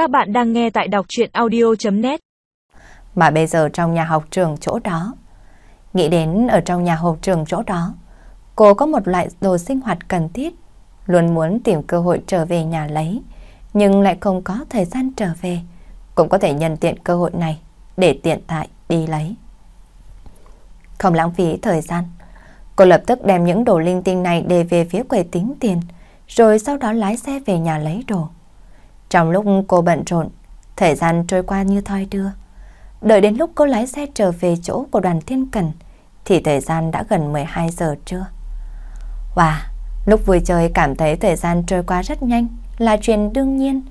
Các bạn đang nghe tại đọc chuyện audio.net Mà bây giờ trong nhà học trường chỗ đó, nghĩ đến ở trong nhà học trường chỗ đó, cô có một loại đồ sinh hoạt cần thiết, luôn muốn tìm cơ hội trở về nhà lấy, nhưng lại không có thời gian trở về, cũng có thể nhân tiện cơ hội này để tiện tại đi lấy. Không lãng phí thời gian, cô lập tức đem những đồ linh tinh này để về phía quầy tính tiền, rồi sau đó lái xe về nhà lấy đồ. Trong lúc cô bận rộn, thời gian trôi qua như thoi đưa. Đợi đến lúc cô lái xe trở về chỗ của đoàn thiên cần, thì thời gian đã gần 12 giờ trưa. Wow, lúc vui chơi cảm thấy thời gian trôi qua rất nhanh là chuyện đương nhiên.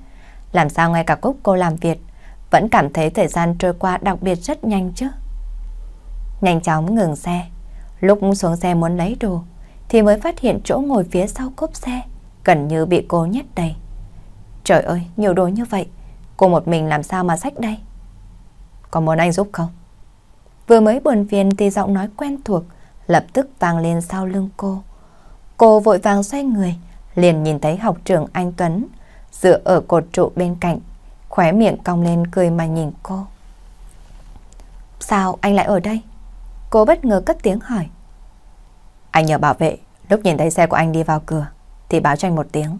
Làm sao ngay cả cúc cô làm việc, vẫn cảm thấy thời gian trôi qua đặc biệt rất nhanh chứ. Nhanh chóng ngừng xe, lúc xuống xe muốn lấy đồ, thì mới phát hiện chỗ ngồi phía sau cốp xe, gần như bị cô nhét đầy. Trời ơi, nhiều đồ như vậy, cô một mình làm sao mà xách đây? Có muốn anh giúp không? Vừa mới buồn phiền thì giọng nói quen thuộc lập tức vang lên sau lưng cô. Cô vội vàng xoay người, liền nhìn thấy học trưởng anh Tuấn dựa ở cột trụ bên cạnh, khóe miệng cong lên cười mà nhìn cô. Sao anh lại ở đây? Cô bất ngờ cất tiếng hỏi. Anh nhờ bảo vệ, lúc nhìn thấy xe của anh đi vào cửa, thì báo cho anh một tiếng.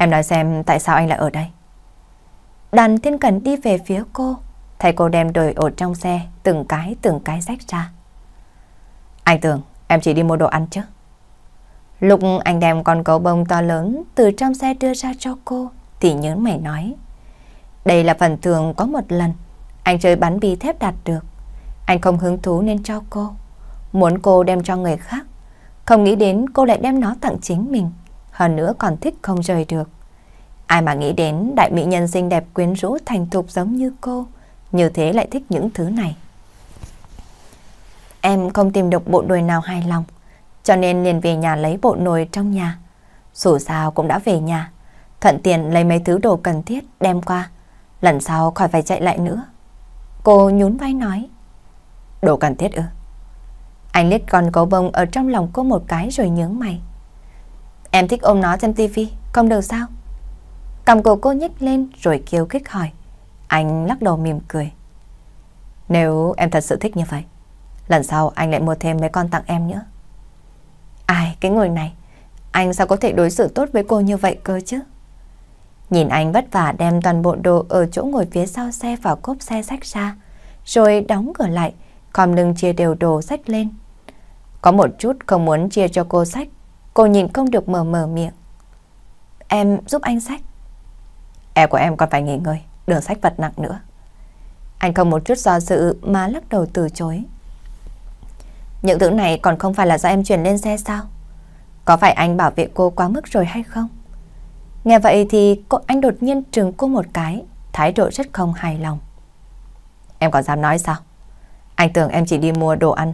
Em nói xem tại sao anh lại ở đây. Đàn thiên cần đi về phía cô, thấy cô đem đồ ở trong xe, từng cái từng cái rách ra. Anh tưởng em chỉ đi mua đồ ăn chứ. Lúc anh đem con cấu bông to lớn từ trong xe đưa ra cho cô, thì nhớ mày nói. Đây là phần thường có một lần, anh chơi bắn bi thép đạt được. Anh không hứng thú nên cho cô. Muốn cô đem cho người khác. Không nghĩ đến cô lại đem nó tặng chính mình hơn nữa còn thích không rời được. Ai mà nghĩ đến đại mỹ nhân xinh đẹp quyến rũ thành thục giống như cô, như thế lại thích những thứ này. Em không tìm được bộ đùi nào hài lòng, cho nên liền về nhà lấy bộ nồi trong nhà. Dù sao cũng đã về nhà, thuận tiện lấy mấy thứ đồ cần thiết đem qua, lần sau khỏi phải chạy lại nữa. Cô nhún vai nói, đồ cần thiết ư? Anh liếc con gấu bông ở trong lòng cô một cái rồi nhướng mày. Em thích ôm nó xem tivi, không được sao? Cầm cổ cô nhếch lên rồi kêu khích hỏi. Anh lắc đầu mỉm cười. Nếu em thật sự thích như vậy, lần sau anh lại mua thêm mấy con tặng em nữa. Ai, cái người này, anh sao có thể đối xử tốt với cô như vậy cơ chứ? Nhìn anh vất vả đem toàn bộ đồ ở chỗ ngồi phía sau xe vào cốp xe sách ra, rồi đóng cửa lại, còn lưng chia đều đồ sách lên. Có một chút không muốn chia cho cô sách, Cô nhìn không được mở mở miệng. Em giúp anh sách. Em của em còn phải nghỉ ngơi, đừng sách vật nặng nữa. Anh không một chút do dự mà lắc đầu từ chối. Những thứ này còn không phải là do em chuyển lên xe sao? Có phải anh bảo vệ cô quá mức rồi hay không? Nghe vậy thì cô anh đột nhiên trừng cô một cái, thái độ rất không hài lòng. Em còn dám nói sao? Anh tưởng em chỉ đi mua đồ ăn,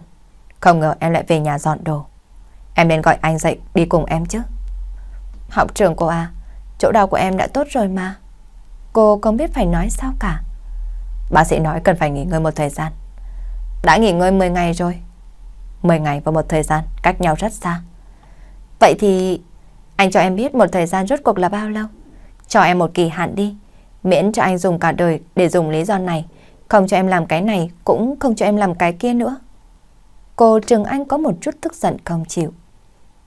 không ngờ em lại về nhà dọn đồ. Em nên gọi anh dậy đi cùng em chứ. Học trường cô à, chỗ đau của em đã tốt rồi mà. Cô không biết phải nói sao cả. Bác sĩ nói cần phải nghỉ ngơi một thời gian. Đã nghỉ ngơi 10 ngày rồi. 10 ngày và một thời gian cách nhau rất xa. Vậy thì anh cho em biết một thời gian rốt cuộc là bao lâu? Cho em một kỳ hạn đi. Miễn cho anh dùng cả đời để dùng lý do này. Không cho em làm cái này cũng không cho em làm cái kia nữa. Cô Trường Anh có một chút tức giận không chịu.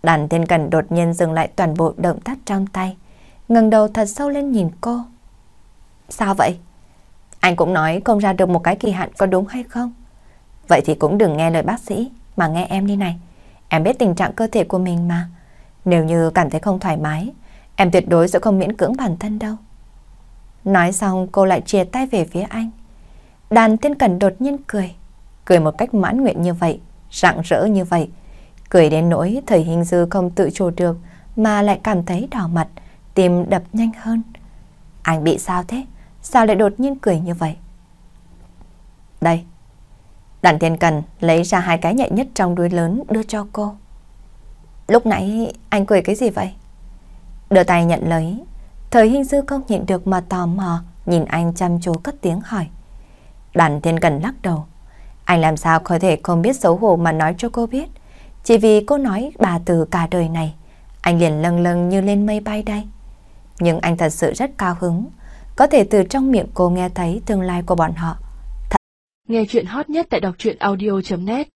Đàn thiên cần đột nhiên dừng lại toàn bộ động tác trong tay, ngẩng đầu thật sâu lên nhìn cô. Sao vậy? Anh cũng nói không ra được một cái kỳ hạn có đúng hay không? Vậy thì cũng đừng nghe lời bác sĩ, mà nghe em đi này. Em biết tình trạng cơ thể của mình mà. Nếu như cảm thấy không thoải mái, em tuyệt đối sẽ không miễn cưỡng bản thân đâu. Nói xong cô lại chia tay về phía anh. Đàn thiên cần đột nhiên cười. Cười một cách mãn nguyện như vậy, rạng rỡ như vậy Cười đến nỗi thời hình dư không tự chủ được mà lại cảm thấy đỏ mặt, tim đập nhanh hơn. Anh bị sao thế? Sao lại đột nhiên cười như vậy? Đây. Đàn thiên cần lấy ra hai cái nhạy nhất trong đuôi lớn đưa cho cô. Lúc nãy anh cười cái gì vậy? Đưa tay nhận lấy. Thời hình dư không nhịn được mà tò mò nhìn anh chăm chú cất tiếng hỏi. Đàn thiên cần lắc đầu. Anh làm sao có thể không biết xấu hổ mà nói cho cô biết. Chỉ vì cô nói bà từ cả đời này, anh liền lâng lâng như lên mây bay đây. Nhưng anh thật sự rất cao hứng, có thể từ trong miệng cô nghe thấy tương lai của bọn họ. Nghe chuyện hot nhất tại đọc truyện audio.net